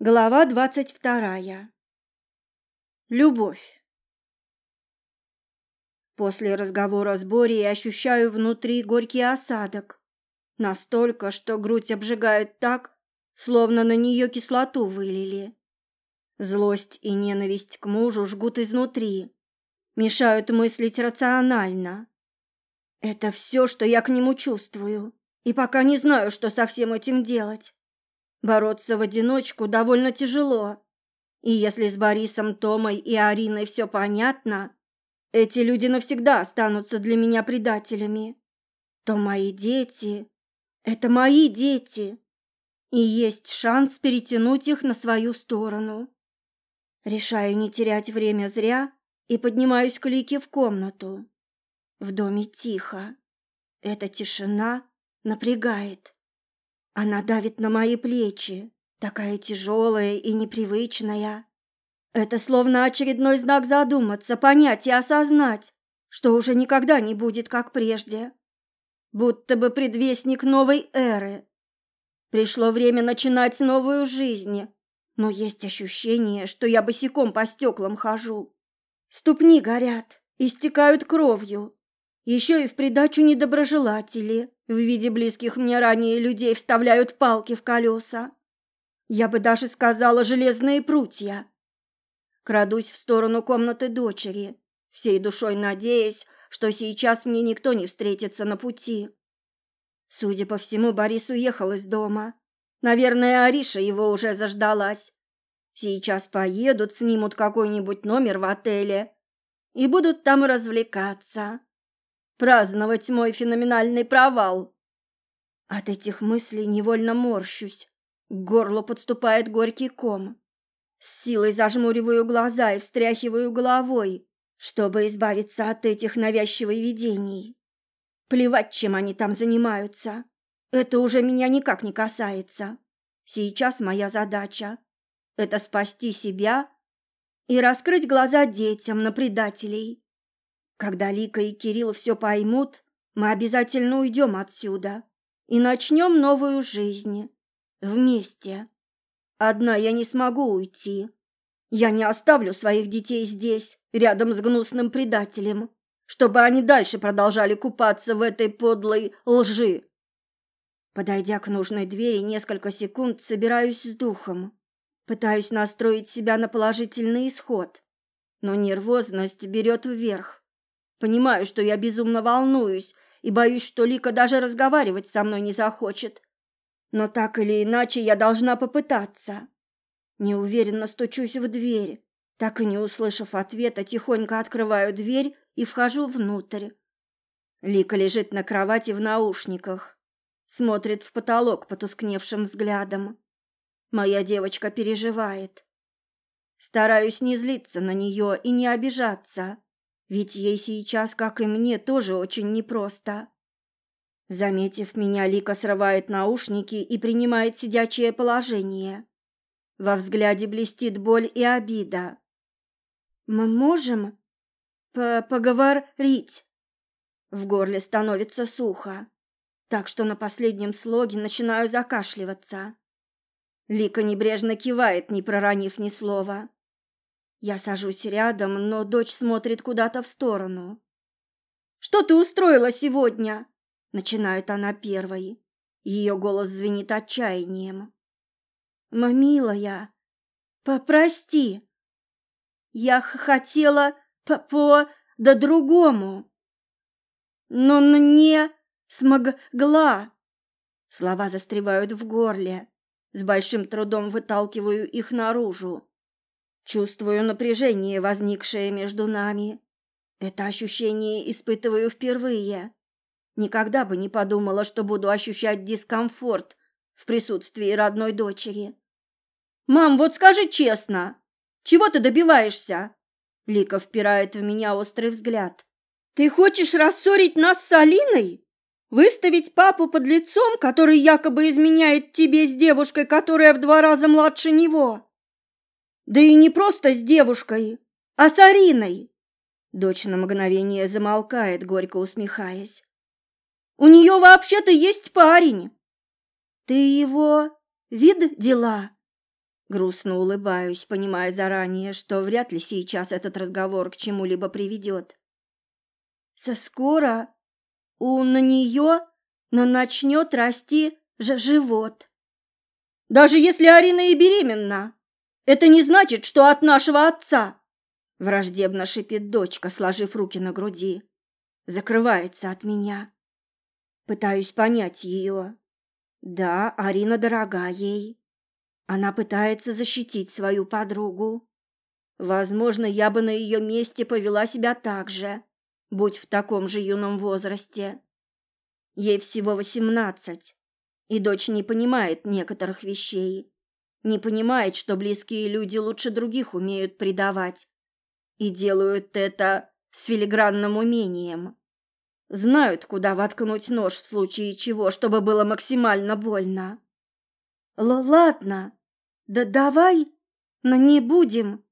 Глава двадцать вторая. Любовь. После разговора с Борей ощущаю внутри горький осадок. Настолько, что грудь обжигает так, словно на нее кислоту вылили. Злость и ненависть к мужу жгут изнутри, мешают мыслить рационально. Это все, что я к нему чувствую, и пока не знаю, что со всем этим делать. Бороться в одиночку довольно тяжело. И если с Борисом, Томой и Ариной все понятно, эти люди навсегда останутся для меня предателями, то мои дети — это мои дети, и есть шанс перетянуть их на свою сторону. Решаю не терять время зря и поднимаюсь к Лике в комнату. В доме тихо. Эта тишина напрягает. Она давит на мои плечи, такая тяжелая и непривычная. Это словно очередной знак задуматься, понять и осознать, что уже никогда не будет как прежде. Будто бы предвестник новой эры. Пришло время начинать новую жизнь, но есть ощущение, что я босиком по стеклам хожу. Ступни горят, истекают кровью. Еще и в придачу недоброжелатели в виде близких мне ранее людей вставляют палки в колеса. Я бы даже сказала железные прутья. Крадусь в сторону комнаты дочери, всей душой надеясь, что сейчас мне никто не встретится на пути. Судя по всему, Борис уехал из дома. Наверное, Ариша его уже заждалась. Сейчас поедут, снимут какой-нибудь номер в отеле и будут там развлекаться праздновать мой феноменальный провал. От этих мыслей невольно морщусь. К горлу подступает горький ком. С силой зажмуриваю глаза и встряхиваю головой, чтобы избавиться от этих навязчивых видений. Плевать, чем они там занимаются. Это уже меня никак не касается. Сейчас моя задача – это спасти себя и раскрыть глаза детям на предателей. Когда Лика и Кирилл все поймут, мы обязательно уйдем отсюда и начнем новую жизнь. Вместе. Одна я не смогу уйти. Я не оставлю своих детей здесь, рядом с гнусным предателем, чтобы они дальше продолжали купаться в этой подлой лжи. Подойдя к нужной двери, несколько секунд собираюсь с духом. Пытаюсь настроить себя на положительный исход, но нервозность берет вверх. Понимаю, что я безумно волнуюсь и боюсь, что Лика даже разговаривать со мной не захочет. Но так или иначе я должна попытаться. Неуверенно стучусь в дверь. Так и не услышав ответа, тихонько открываю дверь и вхожу внутрь. Лика лежит на кровати в наушниках. Смотрит в потолок потускневшим взглядом. Моя девочка переживает. Стараюсь не злиться на нее и не обижаться. Ведь ей сейчас, как и мне, тоже очень непросто. Заметив меня, Лика срывает наушники и принимает сидячее положение. Во взгляде блестит боль и обида. «Мы можем по поговорить?» В горле становится сухо, так что на последнем слоге начинаю закашливаться. Лика небрежно кивает, не проронив ни слова. Я сажусь рядом, но дочь смотрит куда-то в сторону. «Что ты устроила сегодня?» Начинает она первой. Ее голос звенит отчаянием. «Мамилая, попрости. Я хотела по-по да другому, но не смогла». Слова застревают в горле. С большим трудом выталкиваю их наружу. Чувствую напряжение, возникшее между нами. Это ощущение испытываю впервые. Никогда бы не подумала, что буду ощущать дискомфорт в присутствии родной дочери. «Мам, вот скажи честно, чего ты добиваешься?» Лика впирает в меня острый взгляд. «Ты хочешь рассорить нас с Алиной? Выставить папу под лицом, который якобы изменяет тебе с девушкой, которая в два раза младше него?» Да и не просто с девушкой, а с Ариной. Дочь на мгновение замолкает, горько усмехаясь. У нее вообще-то есть парень. Ты его видела? Грустно улыбаюсь, понимая заранее, что вряд ли сейчас этот разговор к чему-либо приведет. Со скоро у на нее но начнет расти же живот. Даже если Арина и беременна, это не значит, что от нашего отца. Враждебно шипит дочка, сложив руки на груди. Закрывается от меня. Пытаюсь понять ее. Да, Арина дорога ей. Она пытается защитить свою подругу. Возможно, я бы на ее месте повела себя так же, будь в таком же юном возрасте. Ей всего восемнадцать, и дочь не понимает некоторых вещей. Не понимает, что близкие люди лучше других умеют предавать. И делают это с филигранным умением. Знают, куда воткнуть нож в случае чего, чтобы было максимально больно. Л ладно, да давай, но не будем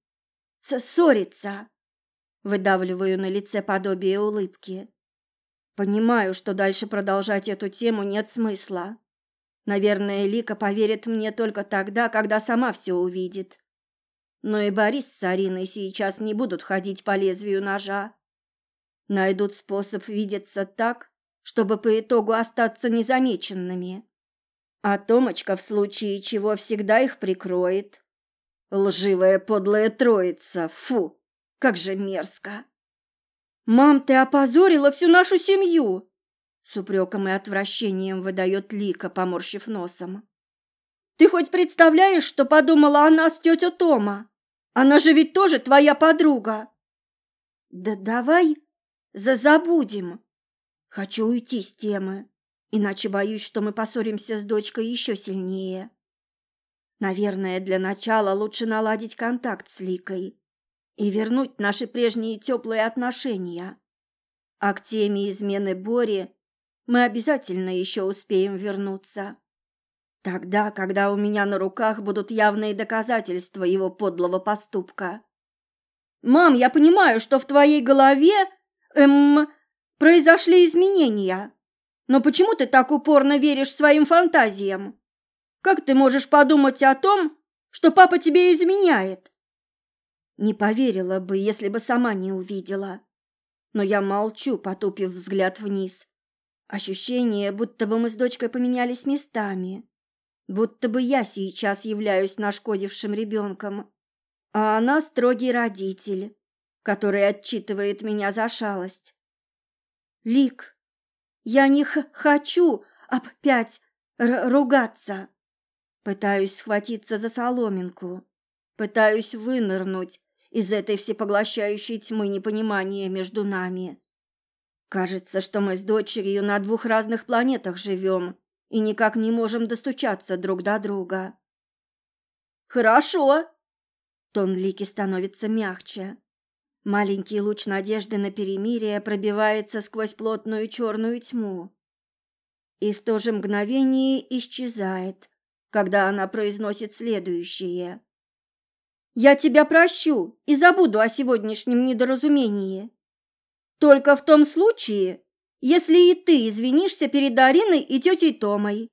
ссориться. Выдавливаю на лице подобие улыбки. Понимаю, что дальше продолжать эту тему нет смысла. Наверное, Лика поверит мне только тогда, когда сама все увидит. Но и Борис с Ариной сейчас не будут ходить по лезвию ножа. Найдут способ видеться так, чтобы по итогу остаться незамеченными. А Томочка в случае чего всегда их прикроет. Лживая подлая троица, фу, как же мерзко. «Мам, ты опозорила всю нашу семью!» С упреком и отвращением выдает Лика, поморщив носом. «Ты хоть представляешь, что подумала о нас тетя Тома? Она же ведь тоже твоя подруга!» «Да давай забудем. Хочу уйти с темы, иначе боюсь, что мы поссоримся с дочкой еще сильнее. Наверное, для начала лучше наладить контакт с Ликой и вернуть наши прежние теплые отношения. А к теме измены Бори мы обязательно еще успеем вернуться. Тогда, когда у меня на руках будут явные доказательства его подлого поступка. «Мам, я понимаю, что в твоей голове, эм, произошли изменения. Но почему ты так упорно веришь своим фантазиям? Как ты можешь подумать о том, что папа тебе изменяет?» Не поверила бы, если бы сама не увидела. Но я молчу, потупив взгляд вниз. Ощущение, будто бы мы с дочкой поменялись местами. Будто бы я сейчас являюсь нашкодившим ребенком, а она строгий родитель, который отчитывает меня за шалость. Лик, я не хочу опять ругаться. Пытаюсь схватиться за соломинку, пытаюсь вынырнуть из этой всепоглощающей тьмы непонимания между нами. Кажется, что мы с дочерью на двух разных планетах живем и никак не можем достучаться друг до друга. «Хорошо!» Тон Лики становится мягче. Маленький луч надежды на перемирие пробивается сквозь плотную черную тьму. И в то же мгновение исчезает, когда она произносит следующее. Я тебя прощу и забуду о сегодняшнем недоразумении. Только в том случае, если и ты извинишься перед Ариной и тетей Томой.